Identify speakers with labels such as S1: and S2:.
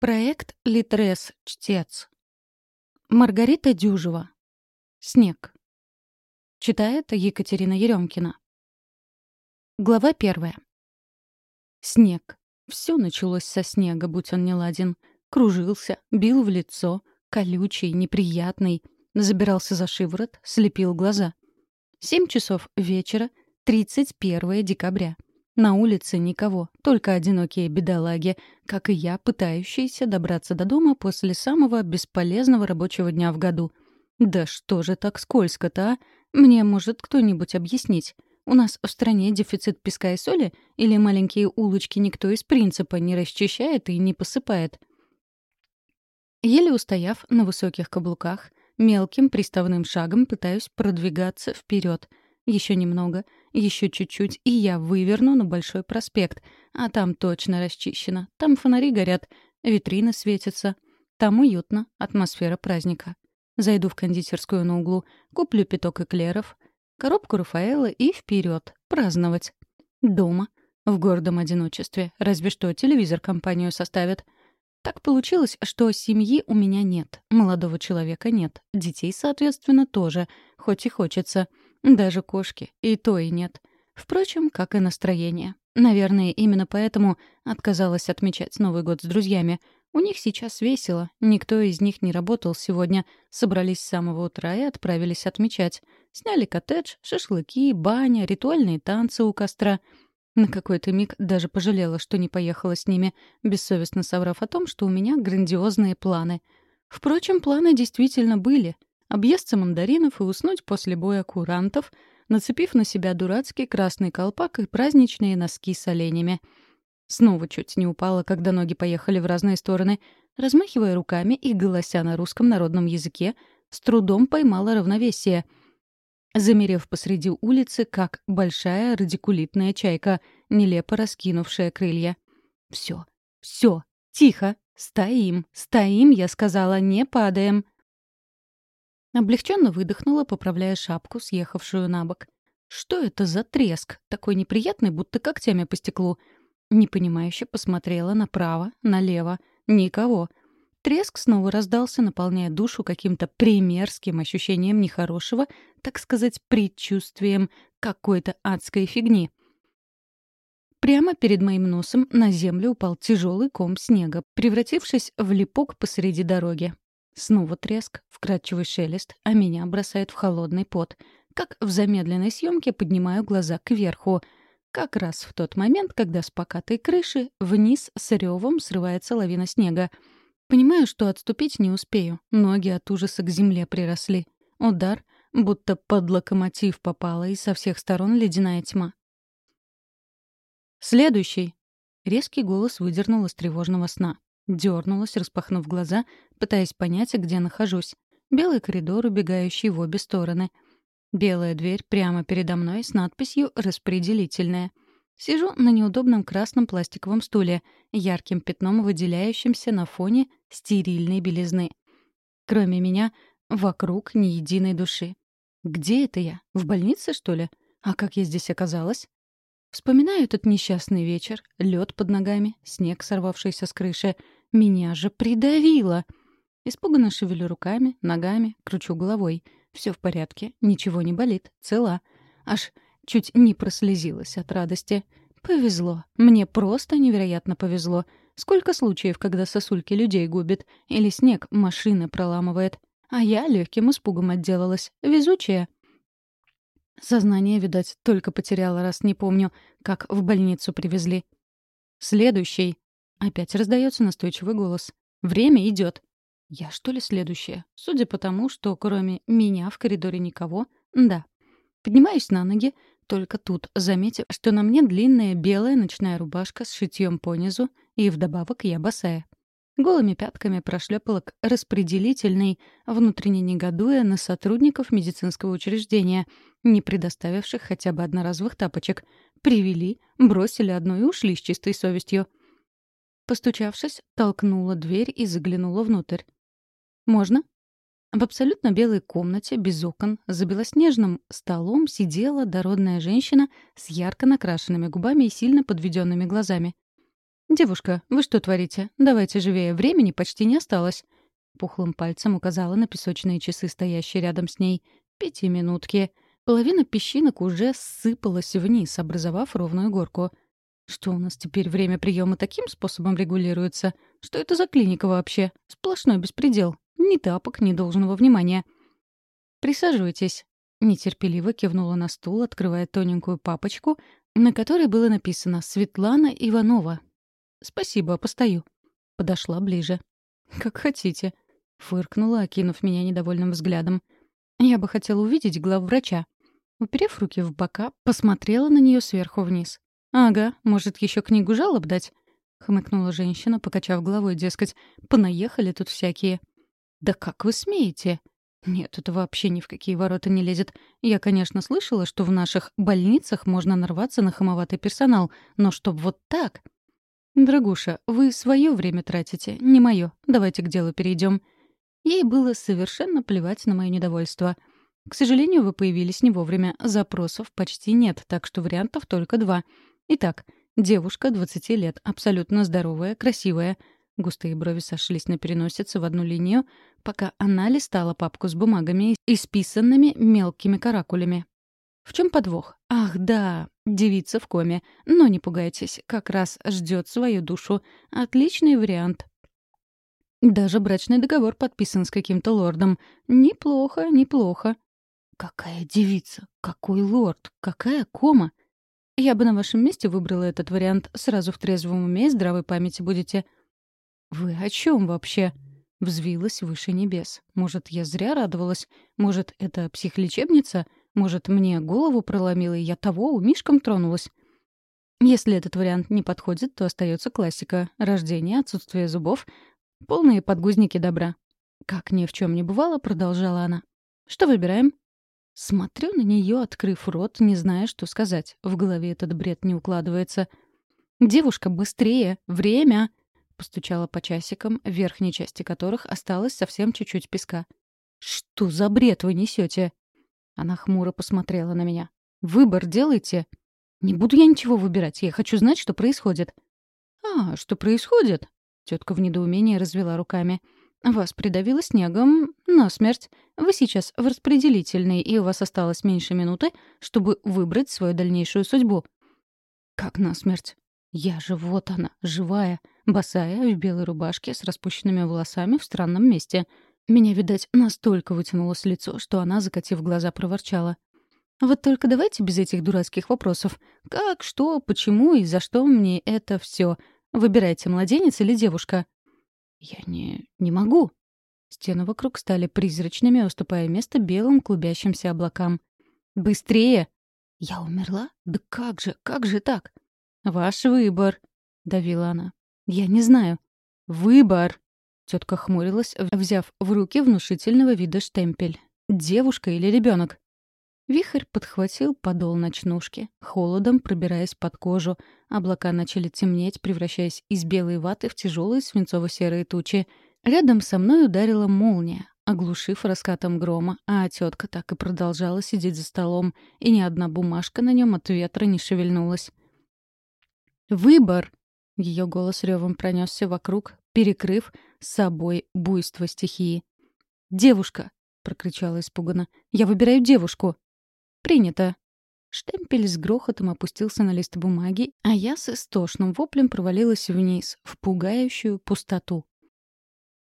S1: Проект «Литрес. Чтец». Маргарита Дюжева. «Снег». Читает Екатерина Еремкина. Глава первая. Снег. Все началось со снега, будь он не ладен. Кружился, бил в лицо, колючий, неприятный. Забирался за шиворот, слепил глаза. Семь часов вечера, 31 декабря. На улице никого, только одинокие бедолаги, как и я, пытающиеся добраться до дома после самого бесполезного рабочего дня в году. Да что же так скользко-то, а? Мне может кто-нибудь объяснить? У нас в стране дефицит песка и соли? Или маленькие улочки никто из принципа не расчищает и не посыпает? Еле устояв на высоких каблуках, мелким приставным шагом пытаюсь продвигаться вперед — еще немного, еще чуть-чуть, и я выверну на Большой проспект. А там точно расчищено. Там фонари горят, витрины светятся. Там уютно, атмосфера праздника. Зайду в кондитерскую на углу, куплю пяток эклеров, коробку Рафаэла и вперед праздновать. Дома, в гордом одиночестве, разве что телевизор компанию составит. Так получилось, что семьи у меня нет, молодого человека нет, детей, соответственно, тоже, хоть и хочется — даже кошки, и то и нет. Впрочем, как и настроение. Наверное, именно поэтому отказалась отмечать Новый год с друзьями. У них сейчас весело, никто из них не работал сегодня. Собрались с самого утра и отправились отмечать. Сняли коттедж, шашлыки, баня, ритуальные танцы у костра. На какой-то миг даже пожалела, что не поехала с ними, бессовестно соврав о том, что у меня грандиозные планы. Впрочем, планы действительно были — объесться мандаринов и уснуть после боя курантов, нацепив на себя дурацкий красный колпак и праздничные носки с оленями. Снова чуть не упала, когда ноги поехали в разные стороны. Размахивая руками и голося на русском народном языке, с трудом поймала равновесие. Замерев посреди улицы, как большая радикулитная чайка, нелепо раскинувшая крылья. «Все, все, тихо, стоим, стоим», — я сказала, — «не падаем». Облегченно выдохнула, поправляя шапку, съехавшую на бок. Что это за треск, такой неприятный, будто когтями по стеклу? Непонимающе посмотрела направо, налево. Никого. Треск снова раздался, наполняя душу каким-то примерским ощущением нехорошего, так сказать, предчувствием какой-то адской фигни. Прямо перед моим носом на землю упал тяжелый ком снега, превратившись в липок посреди дороги. Снова треск, вкрадчивый шелест, а меня бросает в холодный пот. Как в замедленной съемке поднимаю глаза кверху. Как раз в тот момент, когда с покатой крыши вниз с ревом срывается лавина снега. Понимаю, что отступить не успею. Ноги от ужаса к земле приросли. Удар, будто под локомотив попала, и со всех сторон ледяная тьма. «Следующий!» Резкий голос выдернул из тревожного сна. Дёрнулась, распахнув глаза, пытаясь понять, где нахожусь. Белый коридор, убегающий в обе стороны. Белая дверь прямо передо мной с надписью «Распределительная». Сижу на неудобном красном пластиковом стуле, ярким пятном выделяющимся на фоне стерильной белизны. Кроме меня, вокруг ни единой души. Где это я? В больнице, что ли? А как я здесь оказалась? Вспоминаю этот несчастный вечер, лед под ногами, снег, сорвавшийся с крыши — меня же придавило. Испуганно шевелю руками, ногами, кручу головой. Все в порядке, ничего не болит, цела. Аж чуть не прослезилась от радости. Повезло. Мне просто невероятно повезло. Сколько случаев, когда сосульки людей губит, или снег машины проламывает. А я легким испугом отделалась. Везучая. Сознание, видать, только потеряла, раз не помню, как в больницу привезли. Следующий. Опять раздается настойчивый голос. «Время идет. Я что ли следующая? Судя по тому, что кроме меня в коридоре никого, да. Поднимаюсь на ноги, только тут, заметив, что на мне длинная белая ночная рубашка с шитьем понизу, и вдобавок я босая. Голыми пятками прошлепала к распределительной, внутренне негодуя на сотрудников медицинского учреждения, не предоставивших хотя бы одноразовых тапочек. Привели, бросили одну и ушли с чистой совестью. Постучавшись, толкнула дверь и заглянула внутрь. «Можно?» В абсолютно белой комнате, без окон, за белоснежным столом сидела дородная женщина с ярко накрашенными губами и сильно подведенными глазами. «Девушка, вы что творите? Давайте живее, времени почти не осталось». Пухлым пальцем указала на песочные часы, стоящие рядом с ней. «Пятиминутки». Половина песчинок уже сыпалась вниз, образовав ровную горку. Что у нас теперь время приема таким способом регулируется? Что это за клиника вообще? Сплошной беспредел. Ни тапок, ни должного внимания. «Присаживайтесь», — нетерпеливо кивнула на стул, открывая тоненькую папочку, на которой было написано «Светлана Иванова». «Спасибо, постою». Подошла ближе. «Как хотите», — фыркнула, окинув меня недовольным взглядом. «Я бы хотела увидеть главврача». Уперев руки в бока, посмотрела на нее сверху вниз. «Ага, может, еще книгу жалоб дать?» — хмыкнула женщина, покачав головой, дескать, «понаехали тут всякие». «Да как вы смеете?» «Нет, это вообще ни в какие ворота не лезет. Я, конечно, слышала, что в наших больницах можно нарваться на хамоватый персонал, но чтоб вот так...» «Дорогуша, вы свое время тратите, не мое. Давайте к делу перейдем». Ей было совершенно плевать на мое недовольство — к сожалению, вы появились не вовремя. Запросов почти нет, так что вариантов только два. Итак, девушка 20 лет, абсолютно здоровая, красивая. Густые брови сошлись на переносице в одну линию, пока она листала папку с бумагами, исписанными мелкими каракулями. В чем подвох? Ах, да, девица в коме. Но не пугайтесь, как раз ждет свою душу. Отличный вариант. Даже брачный договор подписан с каким-то лордом. Неплохо, неплохо. Какая девица? Какой лорд? Какая кома? Я бы на вашем месте выбрала этот вариант. Сразу в трезвом уме и здравой памяти будете. Вы о чем вообще? Взвилась выше небес. Может, я зря радовалась? Может, это психлечебница? Может, мне голову проломило, и я того у Мишкам тронулась? Если этот вариант не подходит, то остается классика. Рождение, отсутствие зубов, полные подгузники добра. Как ни в чем не бывало, продолжала она. Что выбираем? Смотрю на нее, открыв рот, не зная, что сказать. В голове этот бред не укладывается. «Девушка, быстрее! Время!» Постучала по часикам, в верхней части которых осталось совсем чуть-чуть песка. «Что за бред вы несете?» Она хмуро посмотрела на меня. «Выбор делайте!» «Не буду я ничего выбирать, я хочу знать, что происходит». «А, что происходит?» Тетка в недоумении развела руками. Вас придавило снегом насмерть. Вы сейчас в распределительной, и у вас осталось меньше минуты, чтобы выбрать свою дальнейшую судьбу. Как насмерть? Я же вот она, живая, босая, в белой рубашке, с распущенными волосами в странном месте. Меня, видать, настолько вытянулось лицо, что она, закатив глаза, проворчала. «Вот только давайте без этих дурацких вопросов. Как, что, почему и за что мне это все? Выбирайте, младенец или девушка?» Я не... не могу. Стены вокруг стали призрачными, уступая место белым клубящимся облакам. «Быстрее!» «Я умерла? Да как же, как же так?» «Ваш выбор», — давила она. «Я не знаю». «Выбор!» Тетка хмурилась, взяв в руки внушительного вида штемпель. «Девушка или ребенок? Вихрь подхватил подол ночнушки, холодом пробираясь под кожу. Облака начали темнеть, превращаясь из белой ваты в тяжелые свинцово-серые тучи. Рядом со мной ударила молния, оглушив раскатом грома, а тетка так и продолжала сидеть за столом, и ни одна бумажка на нем от ветра не шевельнулась. «Выбор!» — ее голос ревом пронесся вокруг, перекрыв с собой буйство стихии. «Девушка!» — прокричала испуганно. «Я выбираю девушку!» «Принято». Штемпель с грохотом опустился на лист бумаги, а я с истошным воплем провалилась вниз, в пугающую пустоту.